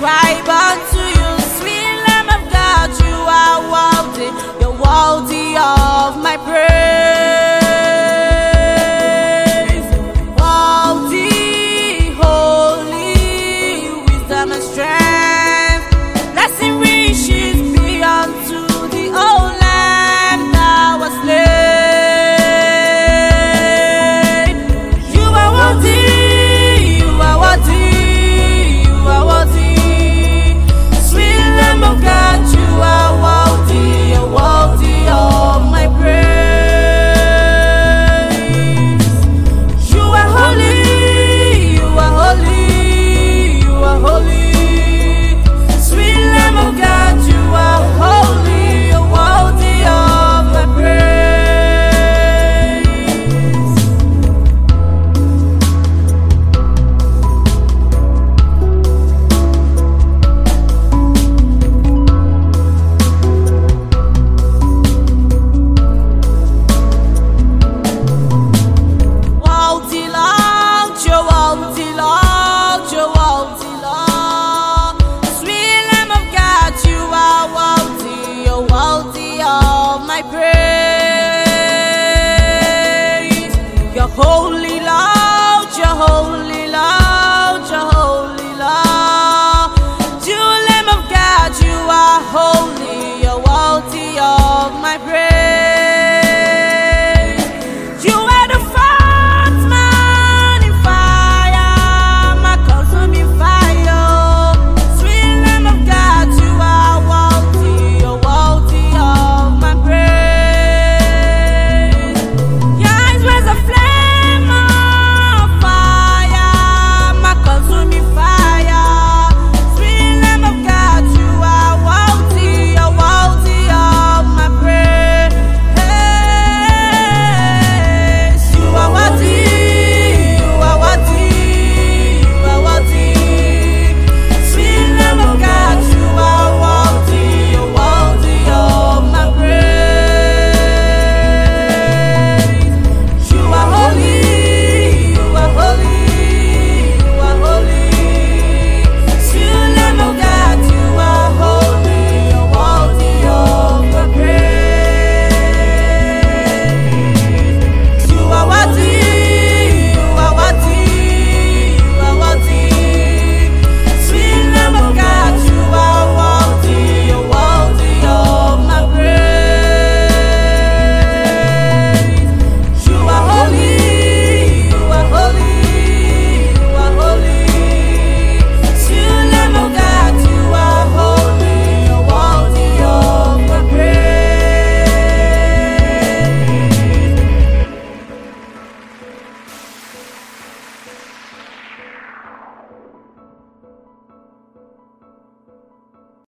Right unto you, sweet Lamb of God, you are worthy, you're worthy.